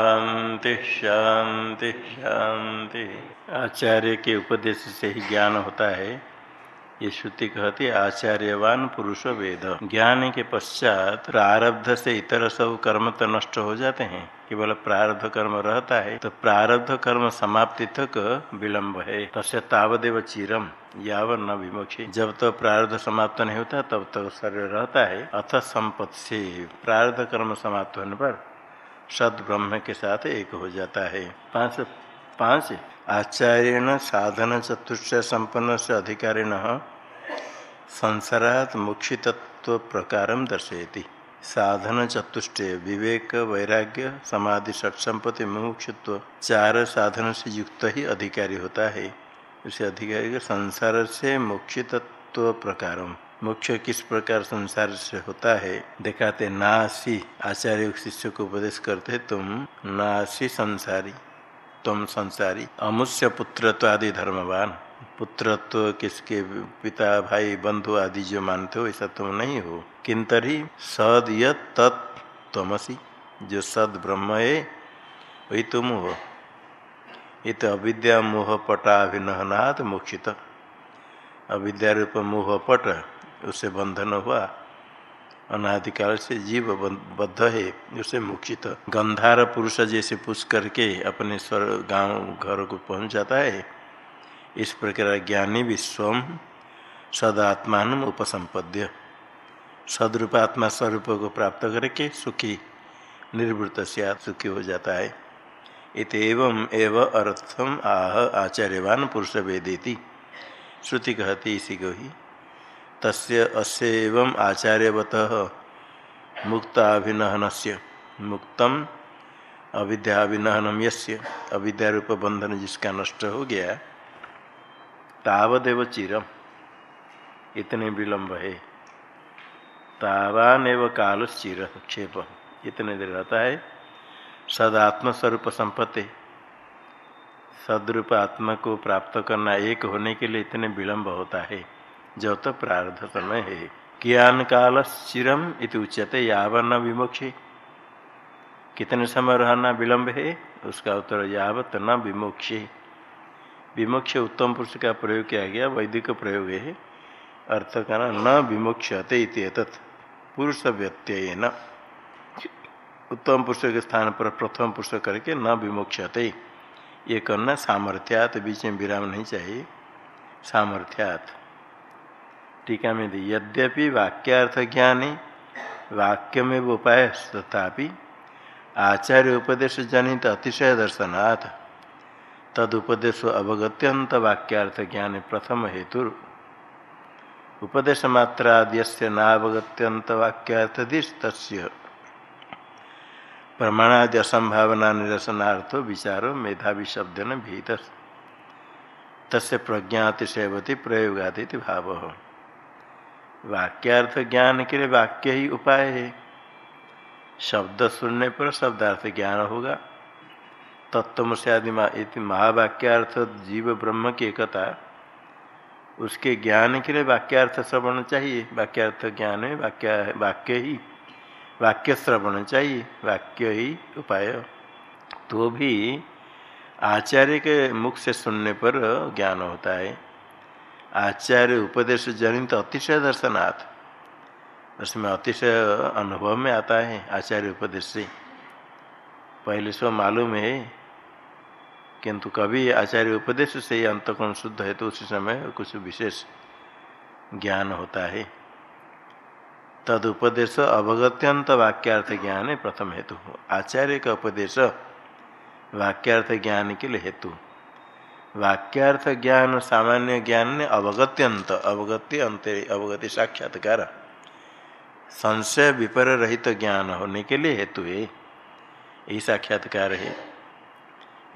शांति शांति शांति। आचार्य के उपदेश से ही ज्ञान होता है। ये श्रुति कहती आचार्यवान पुरुष वेद। ज्ञान के पश्चात प्रारब्ध से इतर सब कर्म तो नष्ट हो जाते हैं। केवल प्रारब्ध कर्म रहता है तो प्रारब्ध कर्म समाप्ति तक विलंब है। तस्य तावदेव चिरम याव न विमोक्षी। जब तक तो प्रारब्ध समाप्त नहीं होता, तब तक तो शरीर रहता है। अथ संपत्ति से प्रारब्ध कर्म समाप्त होने पर सद ब्रह्म के साथ एक हो जाता है। पाँच पाँच आचार्य साधन चतुष्ट संपन्न से अधिकारिण संसारात मुक्षितत्व प्रकार दर्शयती। साधन चतुष्ट, विवेक, वैराग्य, समाधि षटसंपत्ति मुमुक्षुत्व चार साधन से युक्त ही अधिकारी होता है। उसे अधिकारी संसार से मुक्षितत्व प्रकार। मुख्य किस प्रकार संसार से होता है? दिखाते, नासी आचार्य शिष्य को उपदेश करते, तुम नासी संसारी, तुम संसारी, अमुष्य पुत्रत्व आदि धर्मवान। पुत्रत्व किसके पिता, भाई, बंधु आदि जो मानते हो, ऐसा तुम नहीं हो। किंतरी सद यमसी जो सद ब्रह्म है, वही तुम हो। ये तो अविद्या मोह पटाभिनहनाथ मोक्षित। अविद्या रूप मोह पट उससे बंधन हुआ। अनादिकाल से जीव बद्ध है। उसे मुक्षित गंधार पुरुष जैसे पुष करके अपने स्वर, गाँव, घर को पहुँच जाता है। इस प्रकार ज्ञानी भी स्वम सदात्मान उपसंपद्य। सदरूप आत्मा स्वरूप को प्राप्त करके सुखी निर्वृत सुखी हो जाता है। इत एवं एव अर्थम आह आचार्यवान पुरुष वेदेति। श्रुति कहती इसी को ही। तस्य अस्व आचार्यवत मुक्ताभिनहन से मुक्तम अविद्याभिनहनम यस्य। अविद्यारूप बंधन जिसका नष्ट हो गया, तावदेव चिरम। इतने विलंब है। तावान एव काल चिर क्षेप इतने देर रहता है। सदात्म स्वरूप संपत्ति। सदरूप आत्मा को प्राप्त करना एक होने के लिए इतने विलंब होता है। जो तो प्रारब्ध समय है ज्ञान काल चिरम इति उच्यते यावन विमोक्षे। कितने समय रहना विलंब है? उसका उत्तर यावत न विमोक्षे। विमोक्ष उत्तम पुरुष का प्रयोग किया गया, वैदिक प्रयोग है। अर्थ का न विमोक्षते पुरुष व्यत्यय न उत्तम पुरुष के स्थान पर प्रथम पुरुष करके न विमोक्षते। ये करना सामर्थ्यात, बीच में विराम नहीं चाहिए। सामर्थ्यात। टीका में दी। यद्यपि वाक्यार्थ ज्ञानी वाक्य में वो उपाय तथापि आचार्य उपदेश जनित अतिशय दर्शनाथ तद उपदेश अवगत्यंत वाक्यार्थ ज्ञान प्रथम हेतु उपदेश मात्राद्य नावगत्यंत वाक्यार्थदिश तस्य प्रमाणादि असंभावना निरसनार्थ विचारो मेधावी शब्द न भीत। तस्य प्रज्ञा अतिशयवती प्रयोगादि भाव। वाक्यार्थ ज्ञान के लिए वाक्य ही उपाय है। शब्द सुनने पर शब्दार्थ ज्ञान होगा। तत्व से आदि महावाक्यार्थ जीव ब्रह्म की एकता। उसके ज्ञान के लिए वाक्यार्थ श्रवण चाहिए। वाक्यार्थ ज्ञान है वाक्य वाक्य ही वाक्य श्रवण चाहिए। वाक्य ही उपाय। तो भी आचार्य के मुख से सुनने पर ज्ञान होता है। आचार्य उपदेश जनित अतिशय दर्शनाथ उसमें अतिशय अनुभव में आता है आचार्य उपदेश से। पहले सो मालूम है, किंतु कभी आचार्य उपदेश से ही अंतकोण शुद्ध है तो उसी समय कुछ विशेष ज्ञान होता है। तद उपदेश अवगत्यंत वाक्यार्थ ज्ञान है प्रथम हेतु। आचार्य का उपदेश वाक्यार्थ ज्ञान के लिए हेतु। वाक्यार्थ ज्ञान, सामान्य ज्ञान ने अवगत्यंत अवगति अंत अवगति साक्षात्कार। संशय विपर रहित तो ज्ञान होने के लिए हेतु है। यही साक्षात्कार है।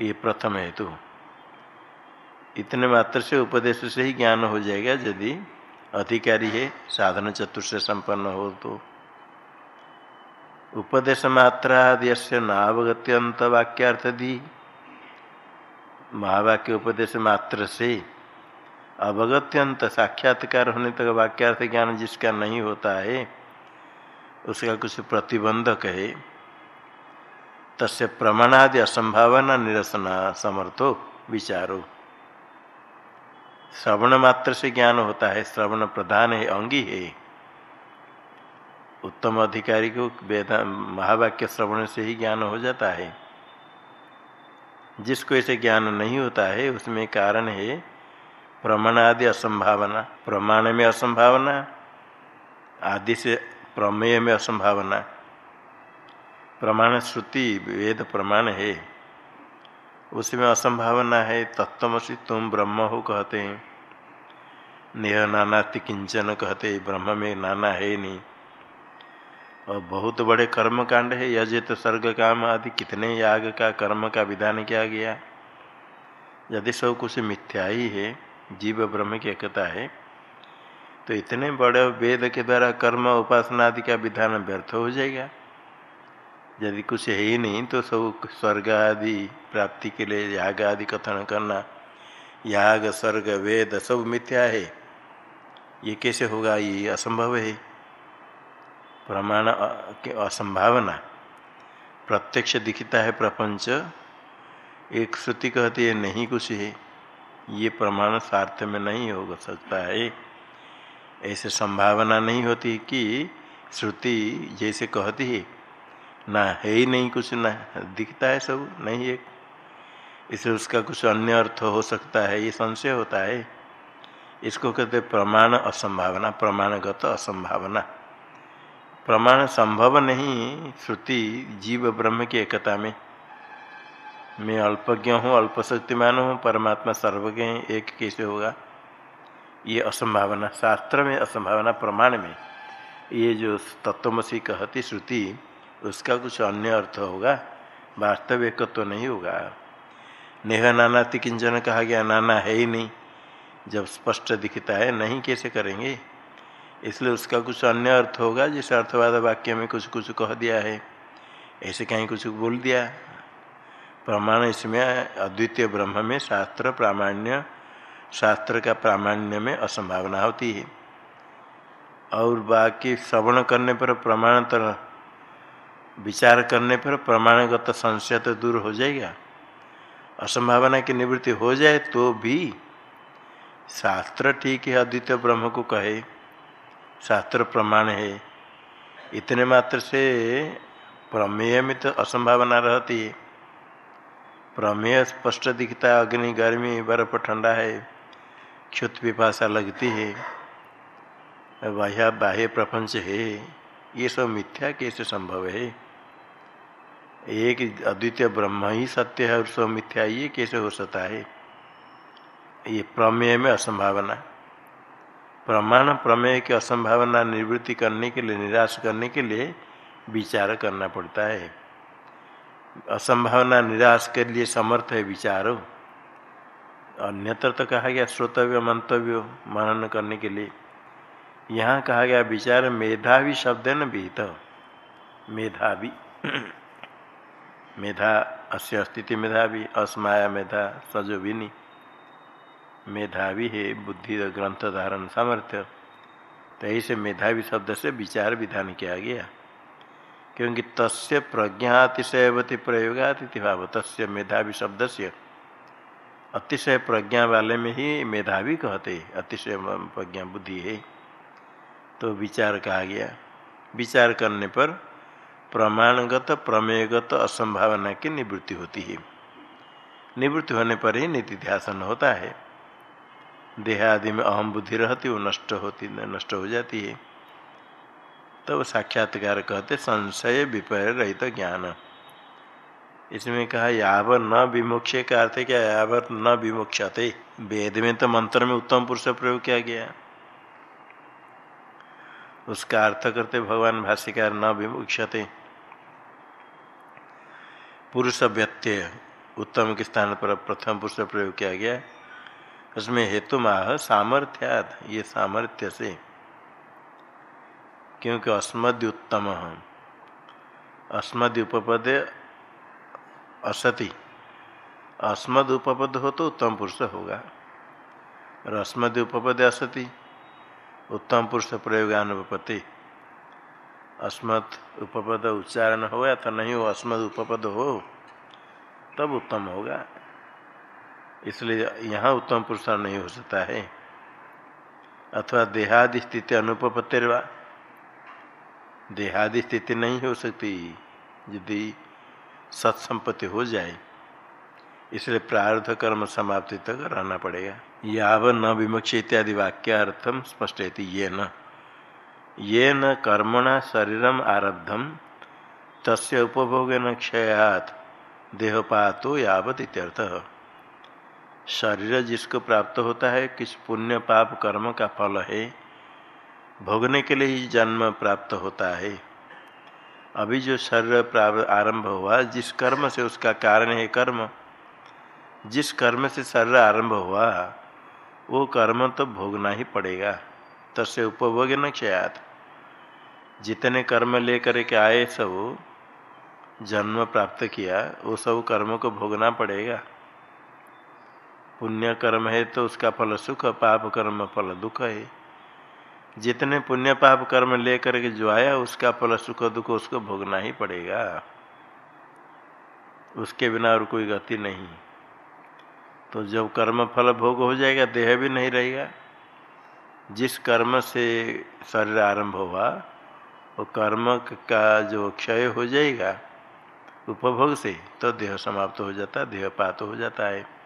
ये प्रथम हेतु। इतने मात्र से उपदेश से ही ज्ञान हो जाएगा यदि अधिकारी है, साधन चतुर्थ संपन्न हो तो। उपदेश मात्राद्य नावगत्यंत वाक्यार्थ दी। महावाक्य उपदेश मात्र से अवगत्यंत साक्षात्कार होने तक वाक्यार्थ ज्ञान जिसका नहीं होता है, उसका कुछ प्रतिबंधक है। तस्य प्रमाणादि असंभावना निरसना समर्थो विचारो। श्रवण मात्र से ज्ञान होता है, श्रवण प्रधान है, अंगी है। उत्तम अधिकारी को वेद, महावाक्य श्रवण से ही ज्ञान हो जाता है। जिसको ऐसे ज्ञान नहीं होता है, उसमें कारण है प्रमाण आदि असंभावना। प्रमाण में असंभावना, आदि से प्रमेय में असंभावना। प्रमाण श्रुति, वेद प्रमाण है। उसमें असंभावना है तत्वसी तुम ब्रह्म हो कहते हैं। नेह नानाति किंचन कहते ब्रह्म में नाना है नहीं। और बहुत बड़े कर्म कांड है। यज तो स्वर्ग काम आदि, कितने याग का कर्म का विधान किया गया। यदि सब कुछ मिथ्या ही है जीव ब्रह्म की एकता है तो इतने बड़े वेद के द्वारा कर्म उपासना आदि का विधान व्यर्थ हो जाएगा। यदि कुछ है ही नहीं तो सब स्वर्ग आदि, प्राप्ति के लिए याग आदि कथन करना, याग स्वर्ग वेद सब मिथ्या है। ये कैसे होगा? ये असंभव है। प्रमाण के असंभावना। प्रत्यक्ष दिखता है प्रपंच। एक श्रुति कहती है, नहीं कुछ है। ये प्रमाण स्वार्थ में नहीं हो सकता है। ऐसे संभावना नहीं होती कि श्रुति जैसे कहती है, ना है ही नहीं कुछ, ना दिखता है सब, नहीं है। इसे उसका कुछ अन्य अर्थ हो सकता है, ये संशय होता है। इसको कहते प्रमाण असंभावना, प्रमाणगत असंभावना। प्रमाण संभव नहीं, श्रुति जीव ब्रह्म की एकता में। मैं अल्पज्ञ हूँ, अल्प शक्तिमान हूँ, परमात्मा सर्वज्ञ एक कैसे होगा? ये असंभावना, शास्त्र में असंभावना प्रमाण में। ये जो तत्वमसी कहती श्रुति, उसका कुछ अन्य अर्थ होगा, वास्तव तो नहीं होगा। नेह नाना तिकिंजन कहा गया, नाना है ही नहीं। जब स्पष्ट दिखता है, नहीं कैसे करेंगे? इसलिए उसका कुछ अन्य अर्थ होगा, जिस अर्थवाद वाक्य में कुछ कुछ कह दिया है। ऐसे कहीं कुछ बोल दिया। प्रमाण इसमें, अद्वितीय ब्रह्म में शास्त्र प्रामाण्य, शास्त्र का प्रामाण्य में असंभावना होती है। और बाकी श्रवण करने पर प्रमाणतर विचार करने पर प्रमाणगत संशय तो दूर हो जाएगा। असंभावना की निवृत्ति हो जाए तो भी शास्त्र ठीक है, अद्वितीय ब्रह्म को कहे। शास्त्र प्रमाण है। इतने मात्र से प्रमेय में तो असंभावना रहती है। प्रमेय स्पष्ट दिखता है, अग्नि गर्मी, बर्फ़ ठंडा है क्षुत पिपाशा लगती है, बाह्य बाह्य प्रपंच है। ये सब मिथ्या कैसे संभव है? एक अद्वितीय ब्रह्म ही सत्य है और सब मिथ्या, ये कैसे हो सकता है? ये प्रमेय में असंभावना प्रमाण प्रमेय की असंभावना निवृत्ति करने के लिए, निराश करने के लिए विचार करना पड़ता है। असंभावना निराश के लिए समर्थ है विचारो। अन्यत्र तो कहा गया श्रोतव्य, मंतव्य, मनन करने के लिए। यहाँ कहा गया विचार मेधावी शब्द है न विहित। मेधावी। मेधा, अस्य अस्तित्व मेधावी, अस्माया मेधा सजोविनी मेधावी है, बुद्धि ग्रंथ धारण, सामर्थ्य। तो ऐसे मेधावी शब्द से विचार विधान किया गया। क्योंकि तस् तस्य प्रज्ञातिशयवती प्रयोगातिथि भाव, तस्य मेधावी शब्द से। अतिशय प्रज्ञा वाले में ही मेधावी कहते अतिशय प्रज्ञा बुद्धि है। तो विचार कहा गया। विचार करने पर प्रमाणगत, प्रमेयगत असंभावना की निवृत्ति होती है। निवृत्ति होने पर ही नीति ध्यान होता है। देह आदि में अहम बुद्धि रहती वो नष्ट होती, नष्ट हो जाती है। तब तो साक्षात्कार कहते, संशय विपर्य रहित तो ज्ञान। इसमें कहा यावर न विमुक्षे का अर्थ क्या? यावर न विमुक्षते वेद में तो मंत्र में उत्तम पुरुष प्रयोग किया गया। उसका अर्थ करते, भगवान भाष्यकार, न विमुक्षते पुरुष व्यत्यय उत्तम के स्थान पर प्रथम पुरुष प्रयोग किया गया। उसमें हेतु माह सामर्थ्यात ये सामर्थ्य से। क्योंकि अस्मद्य उत्तम अस्मद्य उपपद असति। अस्मद उपपद हो तो उत्तम पुरुष होगा। और अस्मद उपपद असति, उत्तम पुरुष प्रयोगानुपति अस्मद उपपद उच्चारण हो या तो नहीं हो, अस्मद उपपद हो, तब उत्तम होगा। इसलिए यहाँ उत्तम पुरुषार नहीं हो सकता है। अथवा देहादि स्थिति अनुपत्तिर्वा देहादि स्थिति नहीं हो सकती, यदि सत्संपत्ति हो जाए, इसलिए प्रार्थ कर्म समाप्ति तक रहना पड़ेगा। याव न विमुक्ष इत्यादि वाक्यार्थम स्पष्ट ये न। ये न कर्मणा शरीरम आरब्धम तस्य उपभोग न क्षयात, देहपातो यावत इत्यर्थ। शरीर जिसको प्राप्त होता है, किस पुण्य, पाप, कर्म का फल है, भोगने के लिए ही जन्म प्राप्त होता है। अभी जो शरीर प्राप्त आरंभ हुआ, जिस कर्म से उसका कारण है कर्म, जिस कर्म से शरीर आरंभ हुआ, वो कर्म तो भोगना ही पड़ेगा। तस्य उपभोग न क्षयात। जितने कर्म लेकर के आए सब, जन्म प्राप्त किया, वो सब कर्म को भोगना पड़ेगा। पुण्य कर्म है तो उसका फल सुख, पाप कर्म फल दुख है। जितने पुण्य, पाप कर्म लेकर के जो आया, उसका फल सुख, दुख उसको भोगना ही पड़ेगा। उसके बिना और कोई गति नहीं। तो जब कर्म फल भोग हो जाएगा, देह भी नहीं रहेगा। जिस कर्म से शरीर आरंभ हुआ, वो कर्म का जो क्षय हो जाएगा, उपभोग से तो देह समाप्त हो जाता है देह पात हो जाता है।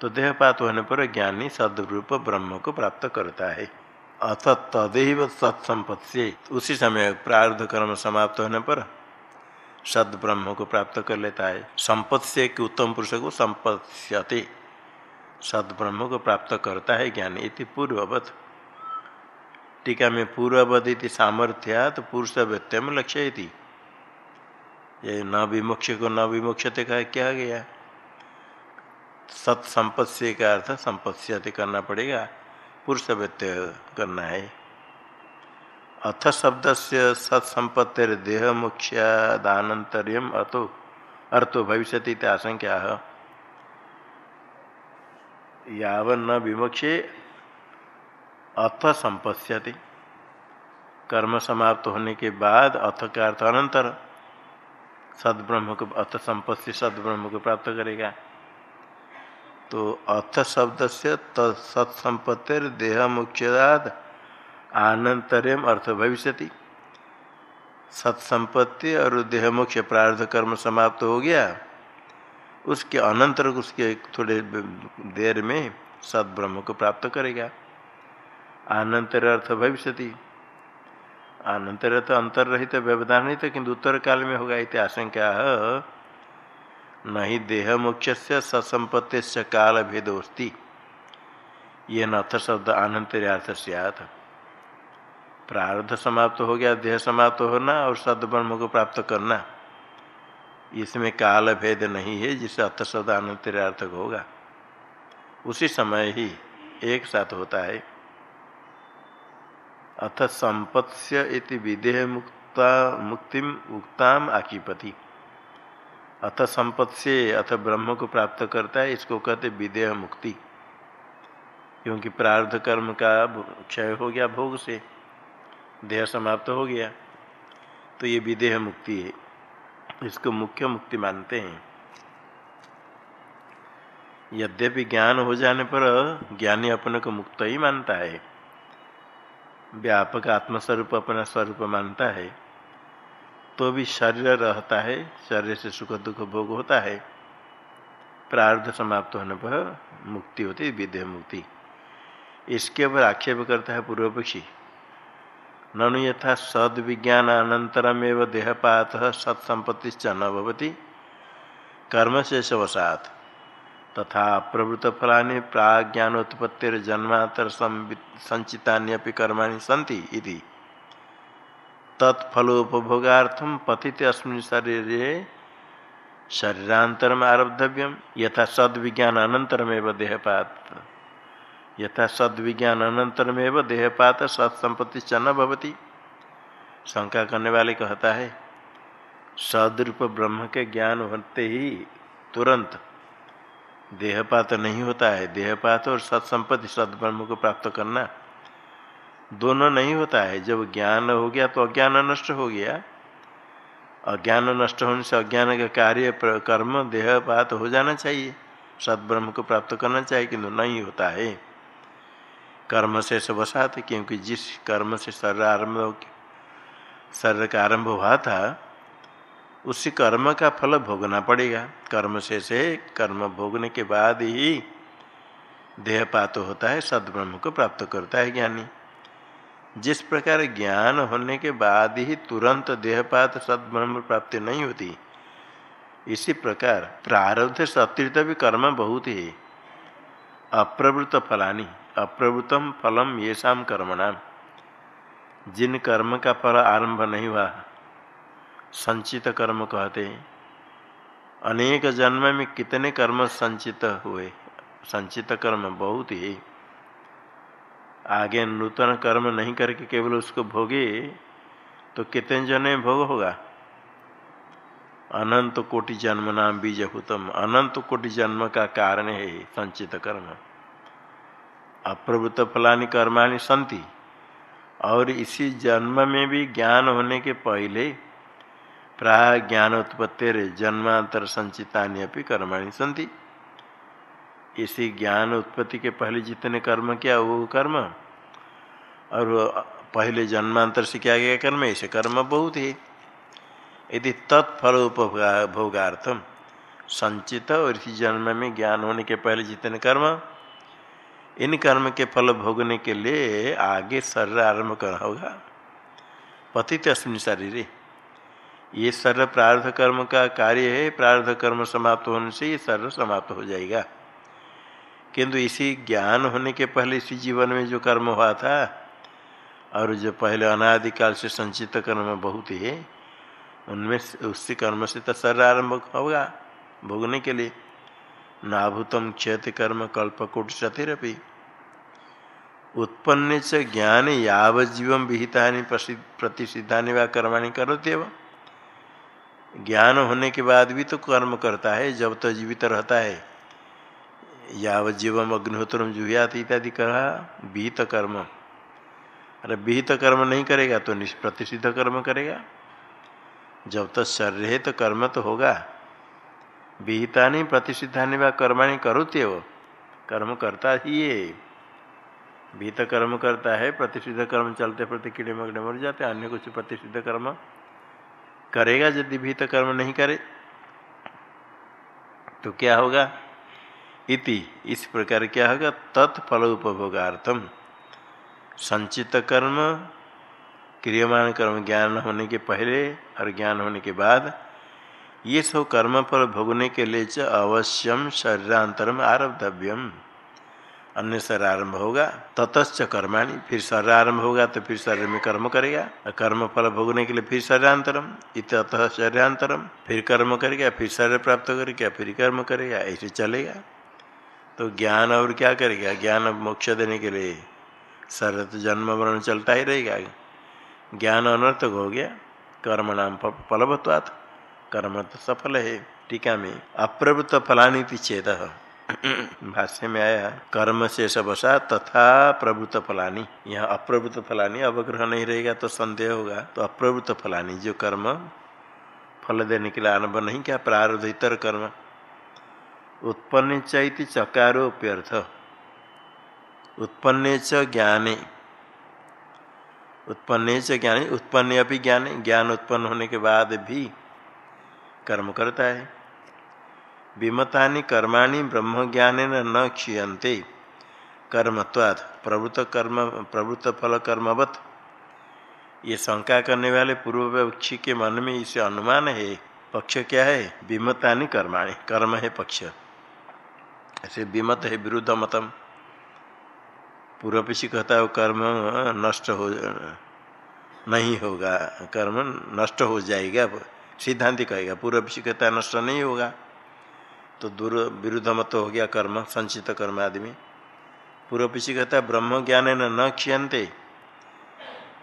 तो देहपात होने पर ज्ञानी सदरूप ब्रह्म को प्राप्त करता है। अथ तदेव सत्संपत्ति। उसी समय प्रार्ध कर्म समाप्त होने पर सद ब्रह्म को प्राप्त कर लेता है। संपत्ति से उत्तम पुरुष को संपत्ति। सद ब्रह्म को प्राप्त करता है ज्ञानी इति पूर्ववत। टीका में पूर्ववत इति तो पुरुष व्यत्यम लक्ष्य ये न विमोक्ष को न विमोक्षते का क्या गया? सत्संपत्ति का अर्थ संपत्ति करना पड़ेगा, पुरुष व्यत्य करना है। अथ शब्द से सत्संपत्तिर देह मुख्यादानंतर्यम अतो, अर्थो भविष्य आशंका यावन विमुक्षे अथ संपत्स्यति। कर्म समाप्त होने के बाद अथ का अर्थ अनंतर। सदब्रह्म को अथ संपत्ति सदब्रह्म को प्राप्त करेगा। तो अर्थ शब्द से तत्संपत्तिर देह मुख्यदाद आनंतरम अर्थ भविष्य सत्संपत्ति और देह मुख्य प्रार्थ कर्म समाप्त हो गया। उसके अनंतर उसके थोड़े देर में सद्ब्रह्म को प्राप्त करेगा। आनंतर अर्थ भविष्य आनंतर तो अंतर रहित व्यवधान नहीं था, किंतु उत्तर काल में होगा इतनी आशंका नहीं देह मुख्य से ससंपत्ति से काल भेद अस्ति ये नथ शब्द आनंतर्यार्थ सियात। प्रारब्ध समाप्त हो गया, देह समाप्त होना और सदब्रह्म को प्राप्त करना। इसमें काल भेद नहीं है जिससे अर्थ शब्द अनंतर्यार्थक होगा। उसी समय ही एक साथ होता है। अथ संपत्स्य विदेह मुक्ता मुक्तिम उक्ताम आकीपति। अथ संपत् से अथ ब्रह्म को प्राप्त करता है, इसको कहते विदेह मुक्ति। क्योंकि प्रार्थ कर्म का क्षय हो गया भोग से, देह समाप्त हो गया तो ये विदेह मुक्ति है। इसको मुख्य मुक्ति मानते हैं। यद्यपि ज्ञान हो जाने पर ज्ञानी अपने को मुक्त ही मानता है। व्यापक आत्मस्वरूप अपना स्वरूप मानता है। तो भी शरीर रहता है, शरीर से सुख दुख भोग होता है। प्रार्थ समाप्त होने पर मुक्ति होती है, विदेह मुक्ति। इसके ऊपर आक्षेप करता है पूर्व पक्षी ननु यथा सद विज्ञान अनंतरमेव देहपात सत्संपत्ति न भवती कर्म से शवसात तथा प्रवृत्त फला प्राज्ञानोत्पत्तिर्जन्मांतर संचिता सन्ति इति। तत्फलोपभोगार्थम पतित अस्मिन शरीर शरीरांतरम आरब्धव्यम, यथा सद विज्ञान अनंतरमेव देहपात। यथा सद विज्ञान अनंतरमेव देहपात सत्संपत्ति च न भवती। शंका करने वाले कहता है, सदरूप ब्रह्म के ज्ञान होते ही तुरंत देहपात नहीं होता है। देहपात और सत्संपत्ति सदब्रह्म को प्राप्त करना दोनों नहीं होता है। जब ज्ञान हो गया तो अज्ञान नष्ट हो गया। अज्ञान नष्ट होने से अज्ञान का कार्य, कर्म देहपात हो जाना चाहिए। सदब्रह्म को प्राप्त करना चाहिए किंतु नहीं होता है। कर्म से सबसात क्योंकि जिस कर्म से शरीर आरंभ शरीर का आरंभ हुआ था, उसी कर्म का फल भोगना पड़ेगा। कर्म से से कर्म भोगने के बाद ही देहपात होता है सदब्रह्म को प्राप्त करता है ज्ञानी। जिस प्रकार ज्ञान होने के बाद ही तुरंत देहपात सदब्रह्म प्राप्ति नहीं होती, इसी प्रकार प्रारब्ध से भी कर्म बहुत है। अप्रवृत्त फलानी अप्रवृतम फलम ये शाम कर्मणाम जिन कर्म का फल आरंभ नहीं हुआ, संचित कर्म कहते हैं अनेक जन्म में कितने कर्म संचित हुए, संचित कर्म बहुत ही। आगे नूतन कर्म नहीं करके केवल उसको भोगे तो कितने जन्म भोग होगा? अनंत कोटि जन्म नाम बीज बीजभूतम। अनंत कोटि जन्म का कारण है संचित कर्म। अप्रभुत फलानी कर्माणी संति। और इसी जन्म में भी ज्ञान होने के पहले प्राय ज्ञान उत्पत्ति जन्मांतर संचिता अपनी कर्माणी संति। इसी ज्ञान उत्पत्ति के पहले जितने कर्म किया, वो कर्म। और पहले जन्मांतर से किया गया कर्म ऐसे कर्म बहुत ही। यदि तत्फल उपभोगार्थम संचित और इसी जन्म में ज्ञान होने के पहले जितने कर्म, इन कर्म के फल भोगने के लिए आगे शरीर आरंभ करना होगा। पतित अस्मिन शरीर। ये सर्व प्रार्थ कर्म का कार्य है प्रार्थ कर्म समाप्त होने से ये सर्व समाप्त हो जाएगा। किंतु इसी ज्ञान होने के पहले इसी जीवन में जो कर्म हुआ था, और जो पहले अनादिकाल से संचित कर्म बहुत है, उनमें उसी कर्म से तो सर्व आरंभ होगा, भोगने के लिए। नाभूतम क्षति कर्म कल्पकोट सतिरपी उत्पन्न से ज्ञान यावजीव विहिता प्रतिषिधा व कर्माणी करोते ज्ञान होने के बाद भी तो कर्म करता है, जब तक तो जीवित रहता है। याव जीवम अग्निहोत्रम जुहियात इत्यादि कहा विहित कर्म अरे विहित कर्म नहीं करेगा तो निष्प्रतिषिध कर्म करेगा। जब तक शरीर है तो कर्म तो होगा। विहिता नहीं प्रतिषिधा नहीं व कर्माणी करोते वो। कर्म करता ही है विहित कर्म करता है प्रतिषिध कर्म चलते प्रति कीड़े मकड़े मर जाते, अन्य कुछ प्रतिषिध कर्म करेगा यदि भीत कर्म नहीं करे तो क्या होगा? इति। इस प्रकार क्या होगा? तत्फल उपभोगार्थम संचित कर्म क्रियमान कर्म ज्ञान होने के पहले और ज्ञान होने के बाद, ये सब कर्म पर भोगने के लिए च अवश्यम शरीरांतरम आरब्धव्यम। अन्य शरीर आरंभ होगा, ततश्च कर्माणी, फिर शरीर आरंभ होगा तो फिर शरीर में कर्म करेगा कर्म फल भोगने के लिए फिर शरीरांतरम, इतः शरीरांतरम, फिर कर्म करेगा, फिर शरीर प्राप्त करेगा, फिर कर्म करेगा, ऐसे चलेगा। तो ज्ञान और क्या करेगा? ज्ञान मोक्ष देने के लिए शरीर तो जन्म वर्ण चलता ही रहेगा ज्ञान अनर्थक हो गया। कर्म नाम फलवत्वात्। कर्म तो सफल है टीका में। अप्रवृत्त फलानी चेत भाष्य में आया कर्म से सबसा तथा प्रभुत फलानी। यहाँ अप्रभुत फलानी अवग्रह नहीं रहेगा तो संदेह होगा। तो अप्रभुत फलानी जो कर्म फल देने के लिए आरंभ नहीं क्या प्रारब्ध इतर कर्म। उत्पन्न चैति चकारोप्यर्थ। उत्पन्न च ज्ञाने। उत्पन्न च ज्ञाने, उत्पन्न अभी ज्ञान ज्ञान उत्पन्न होने के बाद भी कर्म करता है। विमता कर्माणि ब्रह्म ज्ञान न क्षीयते कर्मत्वात् प्रवृत्त कर्म, प्रवृत्त फल कर्मवत। ये शंका करने वाले पूर्व पक्षी के मन में इसे अनुमान है, पक्ष क्या है? विमता कर्माणि, कर्म है पक्ष। ऐसे विमत है, विरुद्ध मतम। पूर्व पीछे कहता है कर्म नष्ट हो, नहीं होगा। कर्म नष्ट हो जाएगा, सिद्धांत कहेगा। पूर्व पीछे कहता है, नष्ट नहीं होगा। तो दूर, विरुद्ध मत हो गया कर्म, संचित कर्म आदमी। पूर्व पीछे कहता है, ब्रह्म ज्ञान न क्षीयते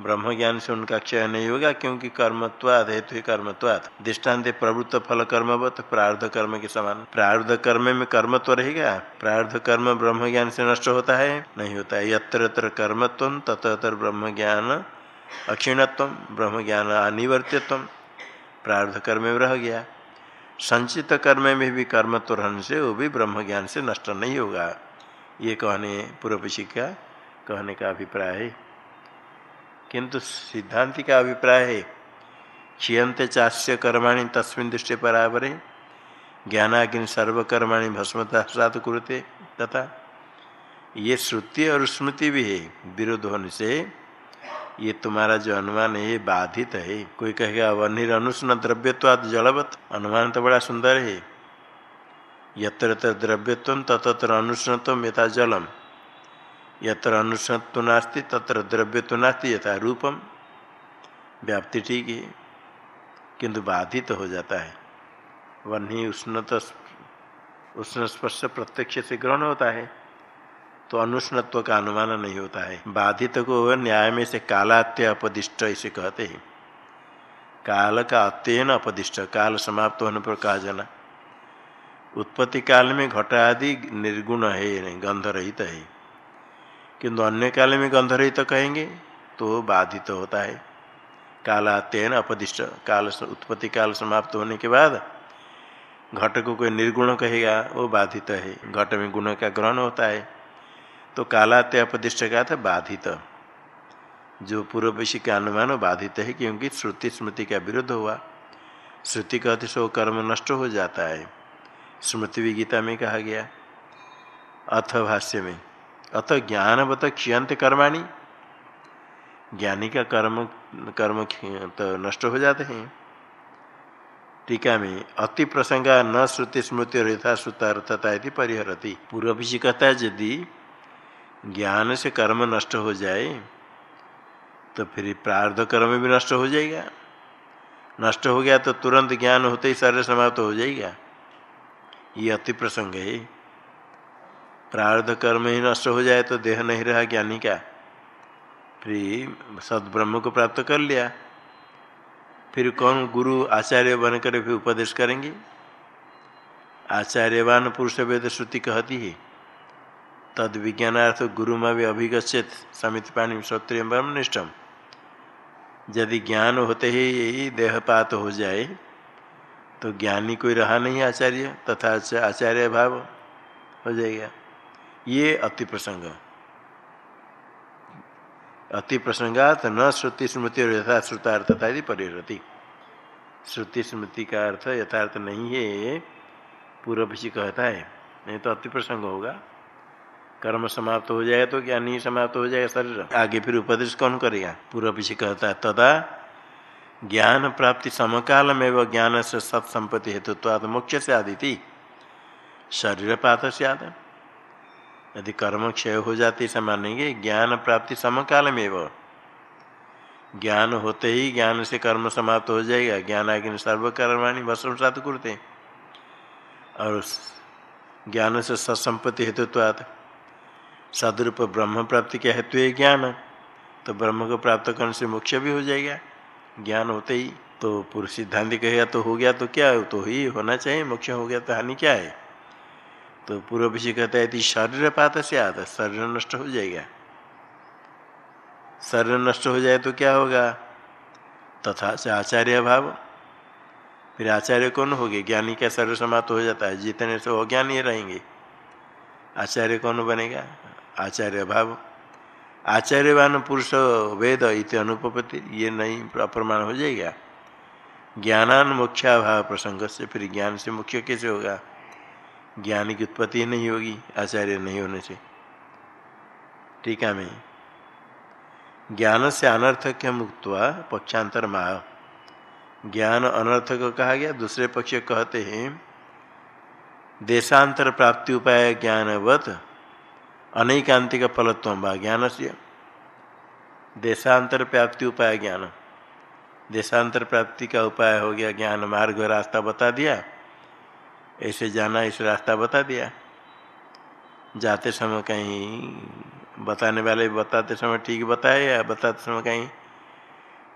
ब्रह्म ज्ञान से उनका क्षय नहीं होगा, क्योंकि कर्मत्वाद, हेतु कर्मत्वाद। दृष्टांत प्रवृत्त फल कर्मवत, प्रार्ध कर्म के समान। प्रार्ध कर्म में कर्म तो रहेगा। प्रार्ध कर्म ब्रह्म ज्ञान से नष्ट होता है, नहीं होता है। यत्र यत्र कर्मत्व तत्र ब्रह्म ज्ञान अक्षीणत्व ब्रह्म ज्ञान अनिवर्त्यत्व। प्रार्ध कर्म में रह गया। संचित कर्म में भी कर्म तो रहने से वो भी ब्रह्म ज्ञान से नष्ट नहीं होगा। ये कहने पूर्व का, कहने का अभिप्राय है। किंतु सिद्धांति का अभिप्राय है क्षीयते चाष्य कर्माणी तस्मिन दृष्टि बराबर है ज्ञानाग्नि सर्वकर्माणी भस्मता कुरते, तथा ये श्रुति और स्मृति भी है विरोध होने से ये तुम्हारा जो अनुमान है बाधित है। कोई कहेगा वनिर अनुष्ण द्रव्यत्वाद जलवत। अनुमान तो बड़ा सुंदर है। यत्र द्रव्यत्व तत्र अनुष्णत्व यथा जलम। यत्र अनुष्णत्व नास्ति, तत्र द्रव्य तो नास्ति, यथा रूपम व्याप्ति ठीक है, किंतु बाधित तो हो जाता है। वन्ही उष्णत, उष्ण स्पर्श प्रत्यक्ष से ग्रहण होता है तो अनुष्णत्व का अनुमान नहीं होता है। बाधित को न्याय में से कालात्य अपदिष्ट इसे कहते हैं। काल का अत्ययन अपदिष्ट, काल समाप्त होने पर कहा जाना। उत्पत्ति काल में घट आदि निर्गुण है गंध रहित है। किंतु अन्य काल में गंध रहित कहेंगे तो बाधित तो होता है। कालात्यन अपदिष्ट, काल उत्पत्ति काल समाप्त होने के बाद घट को कोई निर्गुण कहेगा, वो बाधित तो है। घट में गुण का ग्रहण होता है। तो काला कालात्य अपदिष्ट का था, बाधित। जो पूर्वशी का अनुमान बाधित है, क्योंकि श्रुति स्मृति का विरुद्ध हुआ। श्रुति कहते सो कर्म नष्ट हो जाता है। स्मृति भी गीता में कहा गया। अथ भाष्य में। अथ ज्ञानवत क्षयंत कर्माणी। ज्ञानी का कर्म कर्म तो नष्ट हो जाते हैं। टीका में अति प्रसंगा न श्रुति स्मृति यथा श्रुतार्थता परिहरती। पूर्व भी कहता है, यदि ज्ञान से कर्म नष्ट हो जाए तो फिर प्रार्ध कर्म भी नष्ट हो जाएगा। नष्ट हो गया तो तुरंत ज्ञान होते ही शरीर समाप्त हो जाएगा। ये अति प्रसंग है। प्रार्ध कर्म ही नष्ट हो जाए तो देह नहीं रहा ज्ञानी का। फिर सदब्रह्म को प्राप्त कर लिया। फिर कौन गुरु आचार्य बनकर फिर उपदेश करेंगे? आचार्यवान पुरुष वेद श्रुति कहती है, तद विज्ञानार्थ गुरु में भी अभिगछित समित पाणी श्रोत्रिय ब्रह्मनिष्ठम यदि ज्ञान होते ही देहपात हो जाए तो ज्ञानी कोई रहा नहीं आचार्य, तथा आचार्य भाव हो जाएगा। ये अति प्रसंग। अति प्रसंगात न श्रुति स्मृति और श्रुतार्थता यदि परिहरती श्रुति स्मृति का अर्थ यथार्थ नहीं है पूर्व से कहता है। नहीं तो अति प्रसंग होगा। कर्म समाप्त हो जाएगा तो ज्ञान ही समाप्त हो जाएगा शरीर। आगे फिर उपदेश कौन करेगा? पूर्व पीछे कहता है, तदा ज्ञान प्राप्ति समकाल में वह ज्ञान से सत्संपत्ति हेतुत्वाद मुख्य से आदि थी शरीर पात से आद यदि कर्म क्षय हो जाती ऐसा मानेंगे ज्ञान प्राप्ति समकाल में वह ज्ञान होते ही ज्ञान से कर्म समाप्त हो जाएगा, ज्ञान आगे सर्वकर्माणी भस्म सात करते। और ज्ञान से सत्संपत्ति हेतुत्वाद सदरूप ब्रह्म प्राप्ति क्या हेतु है ज्ञान तो ब्रह्म को प्राप्त करने से मोक्ष भी हो जाएगा। ज्ञान होते ही तो पुरुष सिद्धांत कहेगा तो हो गया तो क्या तो ही होना चाहिए, मोक्ष हो गया तो हानि क्या है? तो पूर्व विषय कहता है शरीर पात से आता, शरीर नष्ट हो जाएगा। शरीर नष्ट हो जाए तो क्या होगा? तथा से आचार्य भाव। फिर आचार्य कौन हो गए ज्ञानी का शरीर समाप्त हो जाता है। जितने से अज्ञानी रहेंगे, आचार्य कौन बनेगा? आचार्य भाव। आचार्यवान पुरुष वेद इत अनुपति ये नहीं अप्रमाण हो जाएगा। ज्ञानान मुख्याभाव प्रसंग से फिर ज्ञान से मुख्य कैसे होगा? ज्ञान की उत्पत्ति नहीं होगी, आचार्य नहीं होने से टीका में। ज्ञान से अनर्थक मुक्त पक्षांतर माह ज्ञान अनर्थक कहा गया, दूसरे पक्ष कहते हैं, देशांतर प्राप्ति उपाय ज्ञानवत अनेकांतिक फलत्व ज्ञान से देशांतर प्राप्ति उपाय ज्ञान। देशांतर प्राप्ति का उपाय हो गया, ज्ञान मार्ग रास्ता बता दिया। ऐसे जाना, ऐसे रास्ता बता दिया। जाते समय कहीं बताने वाले बताते समय ठीक बताए या बताते समय कहीं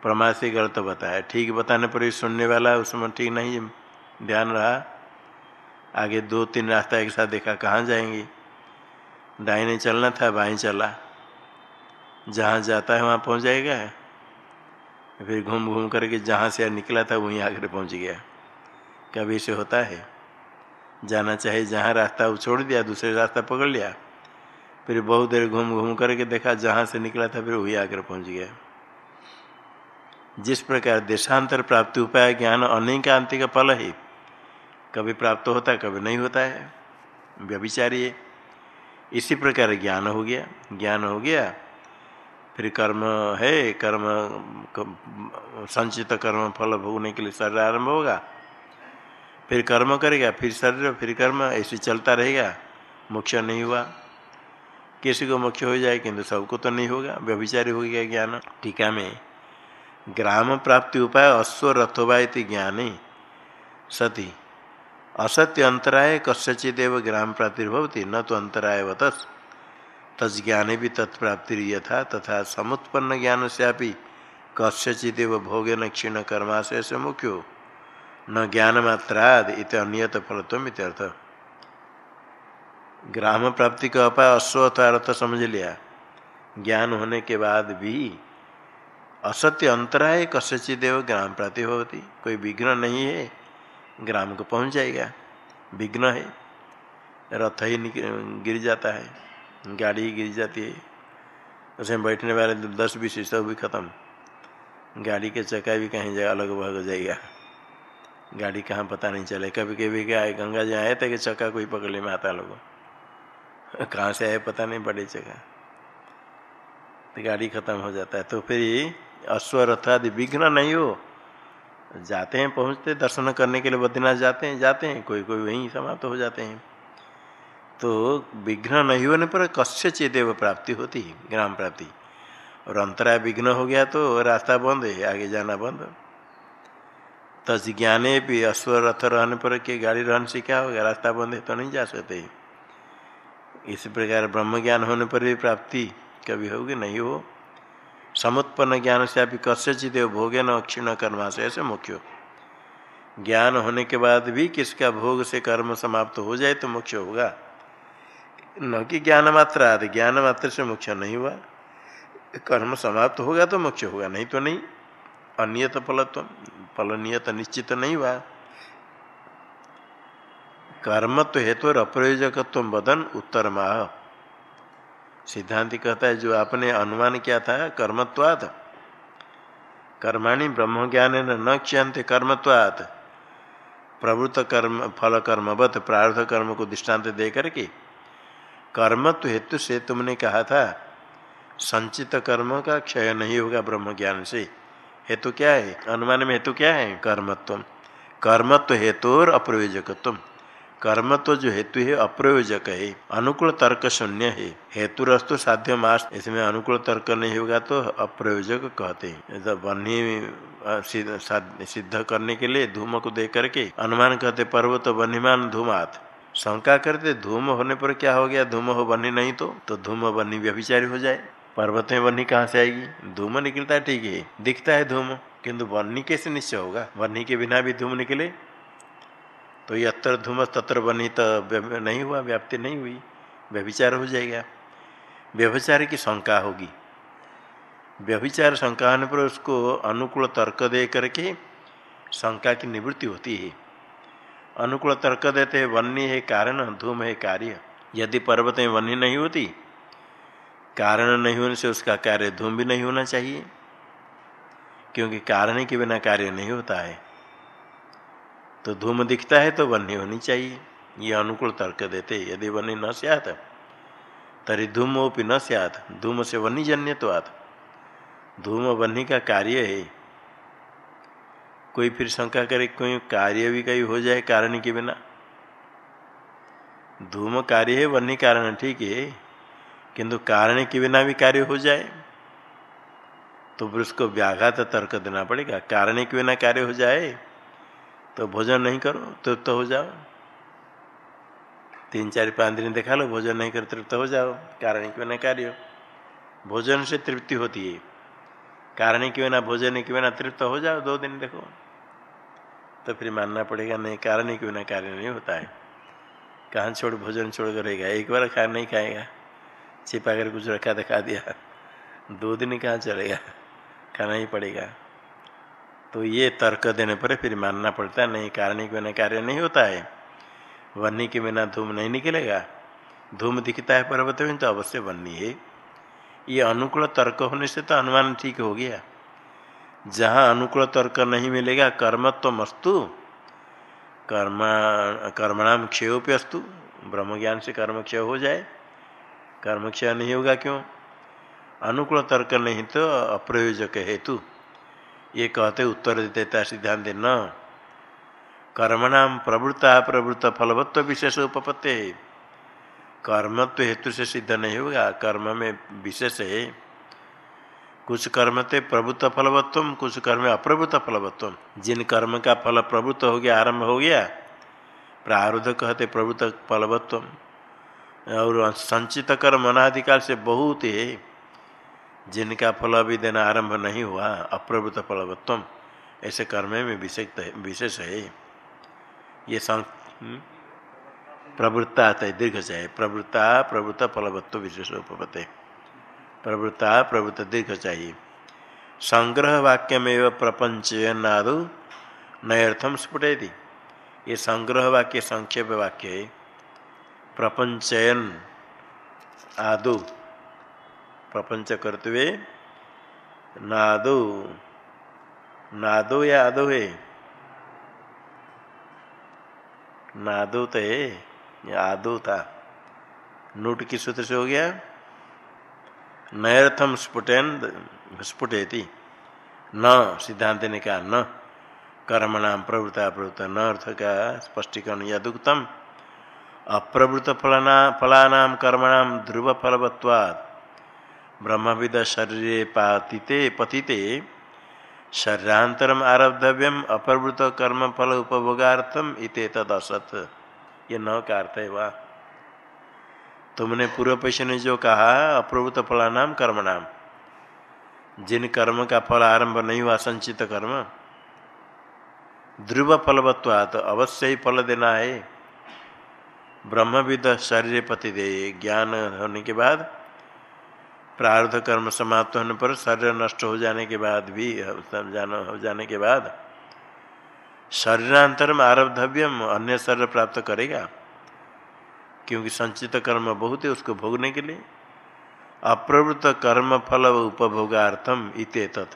प्रमाद से गलत बताया? ठीक बताने पर सुनने वाला उस समय ठीक नहीं ध्यान रहा। आगे दो तीन रास्ता एक साथ देखा, कहाँ जाएँगे? दाहिने चलना था, बाएँ चला। जहाँ जाता है वहाँ पहुँच जाएगा। फिर घूम घूम करके जहाँ से निकला था, वहीं आकर पहुँच गया। कभी से होता है। जाना चाहे जहाँ रास्ता वो छोड़ दिया, दूसरे रास्ता पकड़ लिया। फिर बहुत देर घूम घूम करके देखा, जहाँ से निकला था, फिर वही आकर पहुँच गया। जिस प्रकार देशांतर प्राप्ति उपाय ज्ञान अनेकांति का फल है, कभी प्राप्त होता है कभी नहीं होता है। व्यभिचारी इसी प्रकार ज्ञान हो गया। ज्ञान हो गया, फिर कर्म है, कर्म संचित कर्म फल भोगने के लिए शरीर आरंभ होगा। फिर कर्म करेगा, फिर शरीर फिर कर्म, ऐसे चलता रहेगा, मोक्ष नहीं हुआ। किसी को मोक्ष हो जाए, किंतु सबको तो नहीं होगा, व्यभिचारी हो गया ज्ञान। टीका में ग्राम प्राप्ति उपाय अश्व रथोवा ज्ञाने। सती, असत्य अंतराय कस्यचिदेव ग्राम प्राप्तिर्भवती न तो अंतराय वतस। तज्ञाने भी तत्प्राप्ति यथा तथा समुत्पन्न ज्ञान से कस्यचिदेव भोगे न क्षीण कर्माशय से मुख्यो। न ज्ञान मात्राद इत अनियत फलत्व इत्यर्थ ग्राम प्राप्ति का उपाय अश्व अथवा अर्थ समझ लिया। ज्ञान होने के बाद भी असत्य अंतराय कस्यचिदेव ग्राम प्राप्ति होती कोई विघ्न नहीं है, ग्राम को पहुँच जाएगा। विघ्न है, रथ ही गिर जाता है, गाड़ी ही गिर जाती है। उसमें बैठने वाले दस बीस सब भी खत्म। गाड़ी के चक्का भी कहीं जगह अलग भग जाएगा। गाड़ी कहाँ पता नहीं चले। कभी कभी क्या है, गंगा जी आए थे कि चक्का कोई पकड़ ले में आता लोग। कहाँ से आए पता नहीं, बड़े जगह। तो गाड़ी खत्म हो जाता है। तो फिर अश्व आदि विघ्न नहीं हो। जाते हैं, पहुँचते, दर्शन करने के लिए बद्रीनाथ जाते हैं जाते हैं कोई कोई वहीं समाप्त हो जाते हैं। तो विघ्न नहीं होने पर कश्य चेदेव प्राप्ति होती है, ग्राम प्राप्ति। और अंतराय विघ्न हो गया तो रास्ता बंद है, आगे जाना बंद। तज ज्ञाने भी अश्व रथ रहने पर के गाड़ी रहने से क्या होगा? रास्ता बंद है तो नहीं जा सकते। इस प्रकार ब्रह्म ज्ञान होने पर भी प्राप्ति कभी होगी? नहीं हो। समुत्पन्न ज्ञान से आप अभी कस्यचित भोगे न क्षीण कर्माशय ऐसे मुख्य ज्ञान होने के बाद भी किसका भोग से कर्म समाप्त हो जाए तो मुख्य होगा। न कि ज्ञान मात्र आदि। ज्ञान मात्र से मुख्य नहीं हुआ। कर्म समाप्त होगा तो मुख्य होगा, नहीं तो नहीं। अनियत फलत्व। फल नियत निश्चित नहीं हुआ। कर्म तो हेतु तो अप्रयोजकत्व बदन उत्तर माह सिद्धांति कहता है, जो आपने अनुमान किया था कर्मत्वाद कर्माणी ब्रह्म ज्ञान न क्षयते कर्मत्वाद प्रवृत्त कर्म, फल कर्मवत प्रार्थ कर्म को दृष्टांत दे करके। कर्मत्व हेतु से तुमने कहा था, संचित कर्म का क्षय नहीं होगा ब्रह्म ज्ञान से। हेतु क्या है? अनुमान में हेतु क्या है? कर्मत्व। कर्मत्व हेतु और अप्रयोजकत्व। कर्म तो जो हेतु है, अप्रयोजक है। अनुकूल तर्क शून्य है। हेतु रस्तु साध्य मास इसमें अनुकूल तर्क नहीं होगा तो अप्रयोजक कहते हैं। तो बन्ही सिद्ध करने के लिए धूम को देख करके अनुमान कहते पर्वत बन्हीमान धूमात। शंका करते धूम होने पर क्या हो गया? धूम हो बनी नहीं तो? तो धूम बनी व्यभिचारी हो जाए। पर्वत में बनी कहाँ से आएगी? धूम निकलता है, ठीक है। दिखता है धूम, किंतु बनी कैसे निश्चय होगा? बनी के बिना भी धूम निकले? तो यत्र धूम, तत्र बनी तो नहीं हुआ, व्याप्ति नहीं हुई। व्यभिचार हो जाएगा। व्यभिचार की शंका होगी। व्यभिचार शंका होने पर उसको अनुकूल तर्क दे करके शंका की निवृत्ति होती है। अनुकूल तर्क देते वन्य है कारण, धूम है कार्य। यदि पर्वत में वन्य नहीं होती कारण नहीं होने से उसका कार्य धूम भी नहीं होना चाहिए। क्योंकि कारण के बिना कार्य नहीं होता है। तो धूम दिखता है तो बन्ही होनी चाहिए। ये अनुकूल तर्क देते यदि बनी न सत तरी धूमोपि न सियात। धूम से वन्नी जन्य तो आत। धूम बन्ही का कार्य है। कोई फिर शंका करे, कोई कार्य भी कहीं हो जाए कारण के बिना। धूम कार्य है वन्नी कारण ठीक है। किंतु कारण के बिना भी कार्य हो जाए तो फिर उसको व्याघात तर्क देना पड़ेगा। कारण के बिना कार्य हो जाए तो भोजन नहीं करो, तृप्त तो हो जाओ। तीन चार पाँच दिन देखा लो, भोजन नहीं करो तृप्त हो जाओ। कारण के बिना कार्य भोजन से तृप्ति होती है। कारण के बिना, भोजन के बिना तृप्त हो जाओ, दो दिन देखो। तो फिर मानना पड़ेगा, नहीं, कारण के बिना कार्य नहीं होता है। कहाँ छोड़, भोजन छोड़ कर रहेगा। एक बार खा नहीं खाएगा। छिपा कर कुछ रखा दिखा दिया। दो दिन कहाँ चलेगा? खाना ही पड़ेगा। तो ये तर्क देने पर फिर मानना पड़ता है, नहीं कारण के बिना कार्य नहीं होता है। वन्नी के बिना धूम नहीं निकलेगा। धूम दिखता है पर्वत में तो अवश्य वन्नी है। ये अनुकूल तर्क होने से तो अनुमान ठीक हो गया। जहाँ अनुकूल तर्क नहीं मिलेगा, कर्म तो मस्तु। कर्म कर्मणाम क्षयोपि अस्तु ब्रह्म ज्ञान से कर्म क्षय हो जाए। कर्म क्षय नहीं होगा क्यों? अनुकूल तर्क नहीं तो अप्रयोजक हेतु। ये कहते उत्तर देता सिद्धांत न कर्मणाम प्रवृत्ता, प्रवृत्त फलवत्व विशेष उपपत्ति। कर्मत्व हेतु से सिद्ध नहीं होगा, कर्म में विशेष है। कुछ कर्म थे प्रभुत्व फलवत्व कुछ कर्म अप्रभुत्व फलवत्व जिन कर्म का फल प्रभुत्व हो गया, आरंभ हो गया, प्रारुद्ध कहते प्रभुत्व फलवत्व और संचित कर्म अनाधिकाल से बहुत है, जिनका फल अभी देना आरंभ नहीं हुआ, अप्रभुत फलवत्व ऐसे कर्म में विशेष विशेष है। ये हम्म? प्रवृत्ता आता है, दीर्घ चाहिए प्रवृत्ता, प्रवृत्त फलवत्व विशेष उपपते प्रवृत्ता, प्रवृत्त, दीर्घ चाहिए। संग्रह वाक्यमेव प्रपंच नादु, नयर्थम स्फुटेति। ये संग्रह वाक्य, संक्षेप वाक्य है। प्रपंचयन आदु। प्रपंच करते हुए नादो। नादो या आदो है? नादो तो है आदो था नोट किस सूत्र से हो गया। नयर्थम स्फुटन, स्फुटेति। न, सिद्धांत ने कहा न। कर्मणाम प्रवृत्ता प्रवृत्ता न, अर्थ का स्पष्टीकरण यदुक्तम अप्रवृत्त फलना फलानाम कर्मणाम ध्रुव फलवत्वात् ब्रह्मविद शरीर पातिते, पतिते शरीरांतरम आरब्धव्यम अप्रवृत कर्म फल उपभोगार्थम इत तद असत ये न का अर्थ है वह तुमने पूर्व पैसे ने जो कहा अप्रवृत फलानाम कर्म नाम जिन कर्म का फल आरंभ नहीं हुआ, संचित कर्म। ध्रुव फलवत्वात अवश्य ही फल देना है। ब्रह्मविद शरीर पति दे ज्ञान होने के बाद, प्रारब्ध कर्म समाप्त होने पर शरीर नष्ट हो जाने के बाद भी, जाना, हो जाने के बाद शरीरांतरम आरब्धव्यम, अन्य शरीर प्राप्त करेगा। क्योंकि संचित कर्म बहुत है, उसको भोगने के लिए। अप्रवृत्त कर्म फल उपभोगार्थम इत तत्।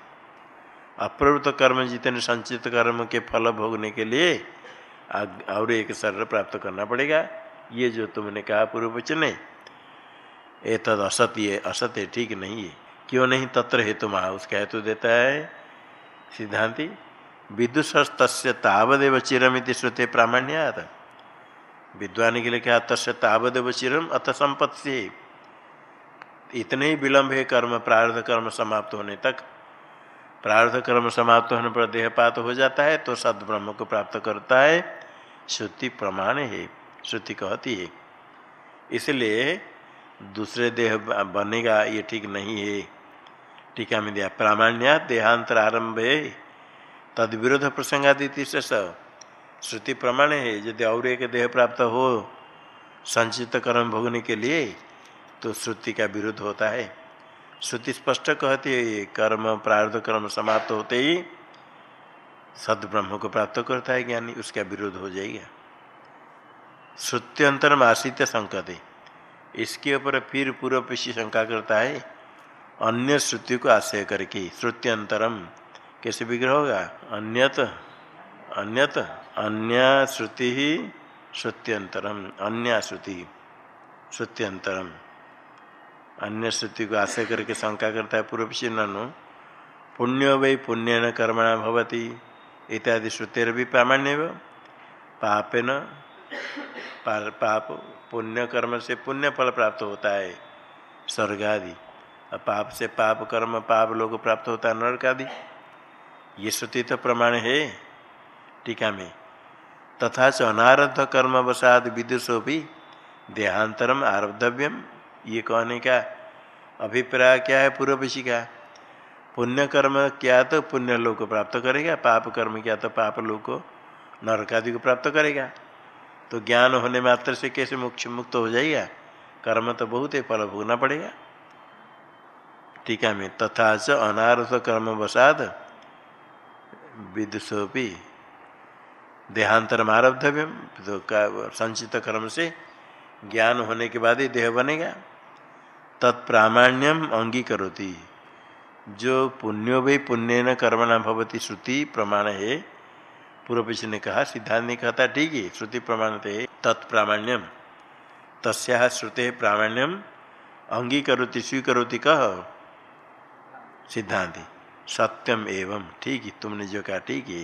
अप्रवृत्त कर्म जितने संचित कर्म के फल भोगने के लिए और एक शरीर प्राप्त करना पड़ेगा। ये जो तुमने कहा पूर्व वचन है ए तद असत्य असत्य ठीक नहीं है। क्यों नहीं तत्र हेतु महा उसका हेतु देता है सिद्धांति विदुषस्त तावदेव चिरमिति श्रुते प्रामाण्यात। विद्वान के लिए क्या तस्य तावदेव चिरम अथ संपत्ति। इतने ही विलम्ब है कर्म प्रारब्ध कर्म समाप्त होने तक। प्रारब्ध कर्म समाप्त होने पर देहपात हो जाता है तो सद ब्रह्म को प्राप्त करता है। श्रुति प्रमाण है। श्रुति कहती है, इसलिए दूसरे देह बनेगा, ये ठीक नहीं है। टीका में दिया प्रामाण्या देहांतर आरंभ है तद विरोध प्रसंगादिति से। श्रुति प्रमाण है, यदि और एक देह प्राप्त हो, संचित कर्म भोगने के लिए तो श्रुति का विरोध होता है। श्रुति स्पष्ट कहती है कर्म, प्रारब्ध कर्म समाप्त होते ही, सदब्रह्म को प्राप्त करता है ज्ञानी, उसका विरोध हो जाएगा। श्रुत्यंतर आश्रित संकते। इसके ऊपर फिर पूर्व पेशी शंका करता है, अन्य श्रुति को आश्रय करके। श्रुत्यंतरम कैसे विग्रह होगा? अन्यत अन्यत, अन्य श्रुति ही श्रुत्यंतरम अन्य श्रुति श्रुत्यंतरम अन्य श्रुति को आश्रय करके शंका करता है पूर्व पेशी ननु। पुण्यो वै पुण्य न कर्मणा भवती, इत्यादि श्रुतिर भी प्रामाण्य पापेन पाप, पुण्य कर्म से पुण्य फल प्राप्त होता है स्वर्ग आदि और पाप से पाप कर्म, पाप लोग प्राप्त होता है नर्क आदि ये श्रुति तो प्रमाण है, टीका में। तथा च अनारब्ध कर्म वसाद विदुषो भी देहांतरम आरब्धव्यम। ये कहने का अभिप्राय क्या है पूर्वशी का? पुण्य कर्म क्या तो पुण्य लोग को प्राप्त करेगा, पाप कर्म क्या तो पाप लोग को नरकादि को प्राप्त करेगा। तो ज्ञान होने मात्र से कैसे मुक्त मुक्त हो जाएगा? कर्म तो बहुत है, फल भोगना पड़ेगा। टीका में, तथा च अनारथ कर्म वसाद विदुषोपी देहांतर आरब्धव्यम तो संचित कर्म से ज्ञान होने के बाद ही देह बनेगा। तत्प्रामाण्यम अंगीकरोती। जो पुण्यो भी पुण्य न कर्मणा भवती श्रुति प्रमाण है पूर्व पीछे ने कहा, सिद्धांत ने कहता, ठीक है, श्रुति प्रमाण थे तत्प्रामाण्यम। तस्या श्रुते प्रामाण्यम। अंगीकरोति, स्वीकरोति कह सिद्धांति। सत्यम एवं। ठीक है, तुमने जो कहा, ठीक है।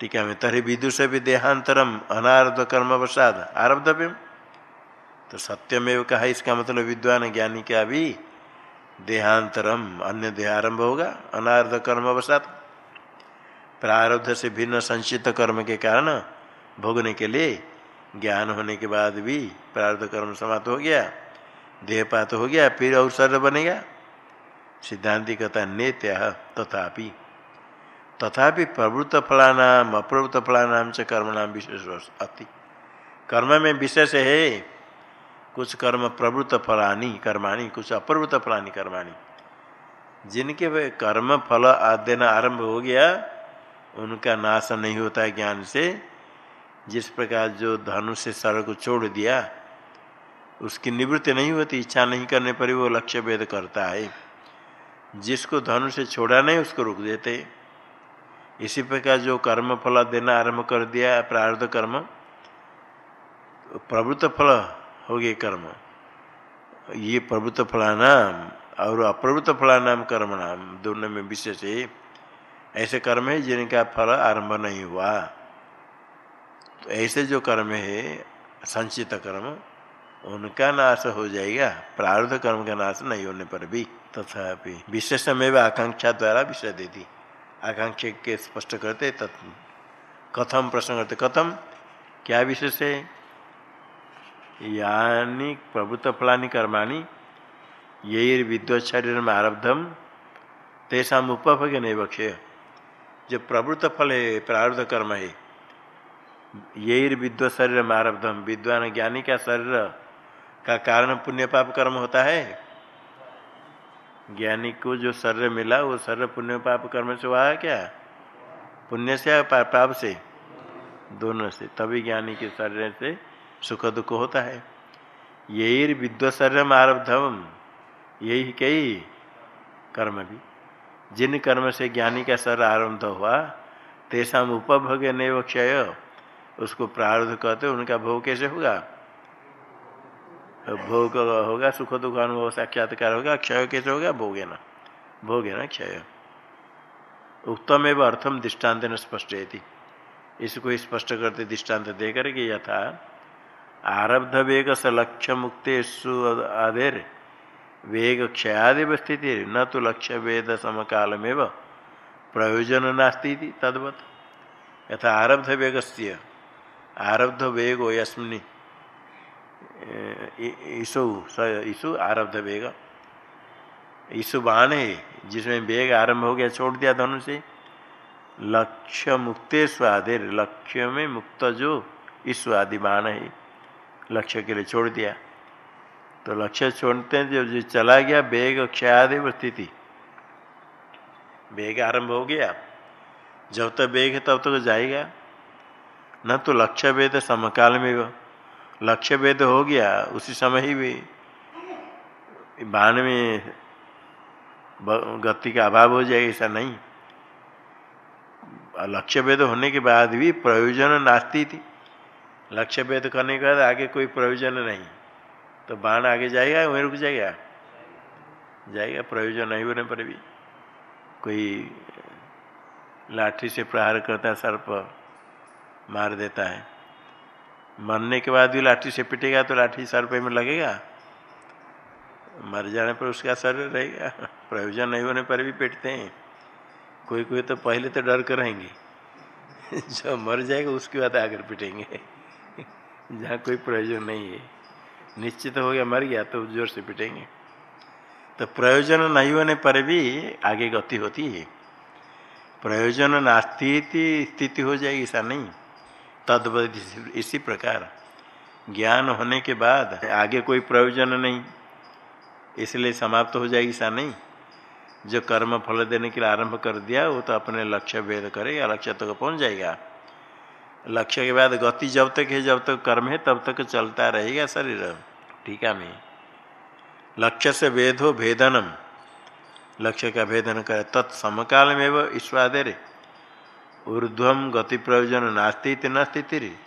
टीका में तरी विदुष भी देहांतरम अनारब्ध कर्म वसाद आरब्धव्यम। तो सत्यमेव कहा, इसका मतलब विद्वान ज्ञानी क्या भी देहांतरम अन्य देह आरंभ होगा अनारध कर्म वसात प्रारब्ध से भिन्न संचित कर्म के कारण भोगने के लिए ज्ञान होने के बाद भी प्रारब्ध कर्म समाप्त हो गया, देहपात हो गया, फिर और शरीर बनेगा। सिद्धांति कहता नेत्य तथापि। तथापि प्रवृत्त फलानाम, अप्रवृत्त फलानाम से कर्मणाम विशेष अति। कर्म में विशेष है, कुछ कर्म प्रवृत्त फलानी, कर्माणी, कुछ अप्रवृत्त फलानी, कर्माणी। जिनके कर्म फल देना आरंभ हो गया उनका नाश नहीं होता है ज्ञान से। जिस प्रकार जो धनु से सर को छोड़ दिया, उसकी निवृत्ति नहीं होती, इच्छा नहीं करने पर वो लक्ष्य भेद करता है। जिसको धनु से छोड़ा नहीं, उसको रोक देते। इसी प्रकार जो कर्म फल देना आरंभ कर दिया, प्रारब्ध कर्म, प्रवृत्त फल हो गए कर्म। ये प्रवृत्त फलानाम और अप्रवृत्त फलानाम कर्म नाम दोनों में विशेष है। ऐसे कर्म है जिनका फल आरंभ नहीं हुआ। तो ऐसे जो कर्म है, संचित कर्म, उनका नाश हो जाएगा। प्रारब्ध कर्म का नाश नहीं होने पर भी तथा तो विशेष में आकांक्षा द्वारा विषय देती आकांक्षा के स्पष्ट करते तत् कथम प्रश्न करते, कथम? क्या विशेष है? यानी प्रभुत्व फलानी कर्माणी यही विद्वत शरीर में आरब्धम तेषा उपभोग नहीं बक्षे जो प्रवृत्त फल है प्रारब्ध कर्म है। यही विद्व शरीर आरब्धम विद्वान ज्ञानी का शरीर का कारण पुण्य पाप कर्म होता है। ज्ञानी को जो शरीर मिला, वो शरीर पुण्य पाप कर्म से हुआ है क्या? पुण्य से या पाप से? दोनों से। तभी ज्ञानी के शरीर से सुख दुख होता है। यही विद्वत शरीर आरब्धम यही कई कर्म भी। जिन कर्म से ज्ञानी का सर आरंभ हुआ तेषा उपभोग नैव क्षय। उसको प्रारब्ध कहते उनका भोग कैसे होगा? भोग होगा, सुख दुख अनुभव साक्षात्कार होगा, क्षय कैसे होगा? भोगे ना। भोगे ना, क्षय। उत्तम एवं अर्थम दृष्टांत न स्पष्ट इसको स्पष्ट करते दृष्टांत दे करके यथा आरब्ध वेग से लक्ष्य आधेर वेग क्षयादेव स्थिति न तो लक्ष्य वेद समकालमेव प्रयोजन नास्ती तद्वत। यथा आरब्ध वेग से आरब्ध वेगो यस्मिन ईसु ईसु आरब्ध वेग ईसु बाण है जिसमें वेग आरंभ हो गया, छोड़ दिया धनु से लक्ष्य मुक्ते स्वादिर लक्ष्य में मुक्त जो ईसु आदि बाण है, लक्ष्य के लिए छोड़ दिया। तो लक्ष्य छोड़ते हैं जो चला गया वेग क्षयादेव स्थिति। वेग आरंभ हो गया। जब तक वेग है, तब तक जाएगा। न तो लक्ष्य वेद समकाल में लक्ष्य वेद हो गया, उसी समय ही भी। बाण में गति का अभाव हो जाएगा, ऐसा नहीं। लक्ष्य वेद होने के बाद भी प्रयोजन नास्ती थी। लक्ष्य वेद करने के बाद आगे कोई प्रयोजन नहीं। तो बाण आगे जाएगा, वहीं रुक जाएगा? जाएगा, प्रयोजन नहीं होने पर भी। कोई लाठी से प्रहार करता है, सर्प मार देता है। मरने के बाद भी लाठी से पिटेगा तो लाठी सर्प में लगेगा। मर जाने पर उसका शरीर रहेगा। प्रयोजन नहीं होने पर भी पिटते हैं। कोई कोई तो पहले तो डर कर रहेंगे। जो मर जाएगा, उसके बाद आकर पिटेंगे। जहाँ कोई प्रयोजन नहीं है। निश्चित हो गया, मर गया तो ज़ोर से पिटेंगे। तो प्रयोजन नहीं होने पर भी आगे गति होती है। प्रयोजन नास्ती स्थिति हो जाएगी, ऐसा नहीं। तद्वत इसी प्रकार। ज्ञान होने के बाद आगे कोई प्रयोजन नहीं। इसलिए समाप्त हो जाएगी, ऐसा नहीं। जो कर्म फल देने के लिए आरंभ कर दिया, वो तो अपने लक्ष्य भेद करेगा, लक्ष्य तक तो पहुँच जाएगा। लक्ष्य के बाद गति जब तक है, जब तक कर्म है, तब तक चलता रहेगा शरीर। टीका में लक्ष्य से भेद हो भेदनम। लक्ष्य का भेदन करे। तत्समकाल में वो ईश्वादेर। ऊर्ध्वम गति प्रयोजन नास्ती न स्थिति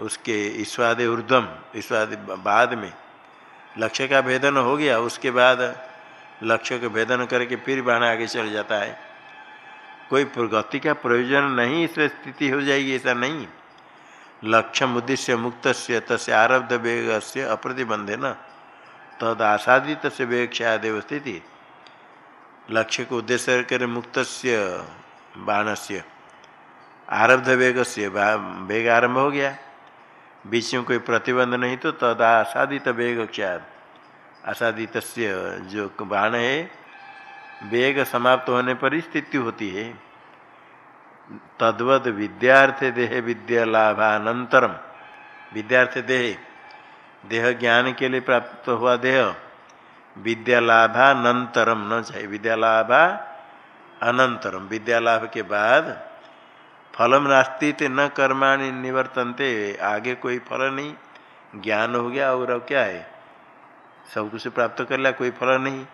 उसके ईश्वादे ऊर्ध्वम ईश्वाद बाद में। लक्ष्य का भेदन हो गया, उसके बाद लक्ष्य को भेदन करके फिर बाण आगे चल जाता है। कोई प्रगति का प्रयोजन नहीं, इसलिए स्थिति हो जाएगी, ऐसा नहीं लक्ष्य उद्देश्य मुक्त से तस् आरब्ध वेग से अप्रतिबंधे न? तद आसादित से वेक्षादेव स्थिति लक्ष्य को उद्देश्य कर मुक्त बाण से आरब्ध वेग से वेग आरंभ हो गया। बीच में कोई प्रतिबंध नहीं तो तद आसादित वेग क्या आसादित जो बाण है वेग समाप्त होने पर स्थिति होती है। तद्वत विद्यार्थ देह विद्या लाभानंतरम। विद्यार्थ देह देह ज्ञान के लिए प्राप्त हुआ देह, विद्या लाभानंतरम न चाहिए विद्या लाभा अनंतरम। विद्या लाभ के बाद फलम नास्ती न कर्माणि निवर्तनते। आगे कोई फल नहीं। ज्ञान हो गया और क्या है? सब कुछ प्राप्त कर लिया, कोई फल नहीं।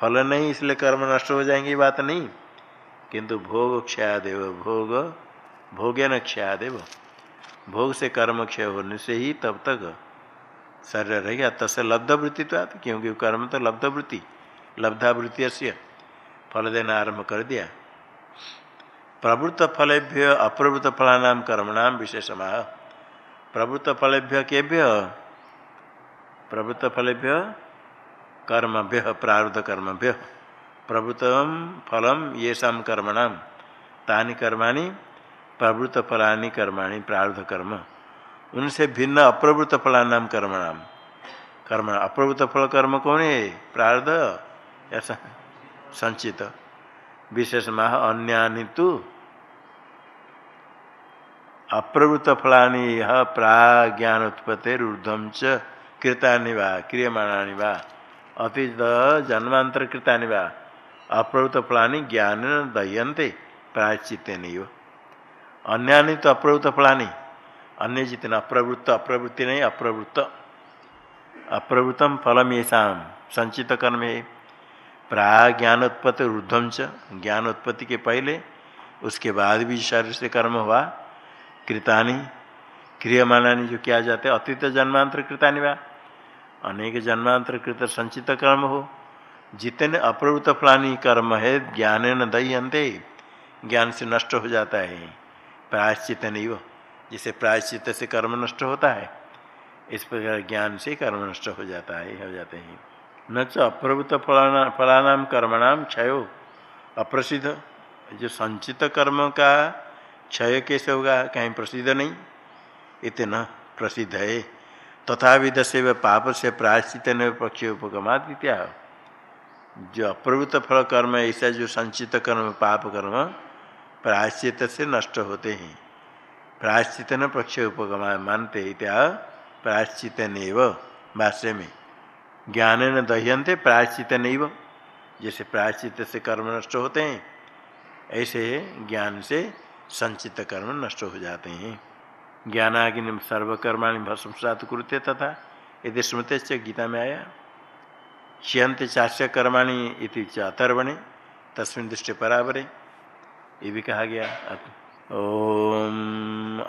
फल नहीं, इसलिए कर्म नष्ट हो जाएँगे बात नहीं। किंतु भोग क्षयादेव, भोग, भोगे न क्षयादेव। भोग से कर्म क्षय होने से ही तब तक शरीर रहेगा। तसे लब्ध वृत्ति तो आती, क्योंकि कर्म तो लब्ध वृत्ति से फल देना आरंभ कर दिया। प्रवृत्त फलेभ्य अप्रवृत्त फलानाम कर्मणाम विशेषमा प्रवृत्त फलेभ्य केभ्य? प्रवृत्त फलेभ्य कर्मभ्य प्रारुद्ध कर्मभ्य प्रभुतम फलम ये शाम कर्मणाम तानि कर्माणि प्रवृत्त फलानि कर्माणि प्रारुद्ध कर्म। उनसे भिन्न अप्रवृत्त फलानाम कर्मणाम कर्म अप्रवृत्त फल कर्म कौन है? प्रार्ध ऐसा। संचित। विशेष माह अन्यानि तो। अप्रवृत्त फलानि यह प्राज्ञान उत्पत्तिर्धम च कृतानि वा, क्रियमाणानि वा। अतीत जन्मांतर कृता वा? अप्रवृत्त फलानी ज्ञान दह्यंते प्रायश्चित नहीं अन्य तो अप्रवृत्त फलानी। अन्य जितने अप्रवृत्त, अप्रवृत्ति नहीं अप्रवृत्त। अप्रवृत्तम फलम ऐसा संचित कर्म है प्राय ज्ञान उत्पत्ति ऊर्धम च ज्ञान उत्पत्ति के पहले, उसके बाद भी शरीर से कर्म हुआ। कृतानी, क्रियमाणानी जो किया जाते, अतीत जन्मांतर कृतानी वा? अनेक जन्मांतर कृत संचित कर्म हो। जितने अप्रवृत फलानी कर्म है, ज्ञान न दह्यंते ज्ञान से नष्ट हो जाता है। प्रायश्चित नहीं जिसे प्रायश्चित से कर्म नष्ट होता है, इस प्रकार ज्ञान से कर्म नष्ट हो जाता है, हो जाते हैं। न च अप्रवृत फलाना फलानाम कर्मणाम क्षय। अप्रसिद्ध, जो संचित कर्म का क्षय कैसे होगा, कहीं प्रसिद्ध नहीं। इतना प्रसिद्ध है। तथा विध से पाप से प्रायश्चित न पक्ष उपगमादित्या जो अप्रवृत्त फल कर्म, ऐसा जो संचित कर्म, पाप कर्म, प्रायश्चित से नष्ट होते हैं। प्रायश्चित न पक्ष उपगमा मानते इत्या, प्रायश्चित नैव, भाष्य में। ज्ञान न दह्यंते प्रायश्चित नैव। जैसे प्रायश्चित से कर्म नष्ट होते हैं, ऐसे ज्ञान से संचित कर्म नष्ट हो जाते हैं। ज्ञानाग्नि सर्वकर्मा भस्मसात कुरुते तथा यदि स्मृत गीता में आया चियंत चाष्य कर्माणी इति अतर्वणे, तस्मिन दृष्टि परावरे ये भी कहा गया। ओम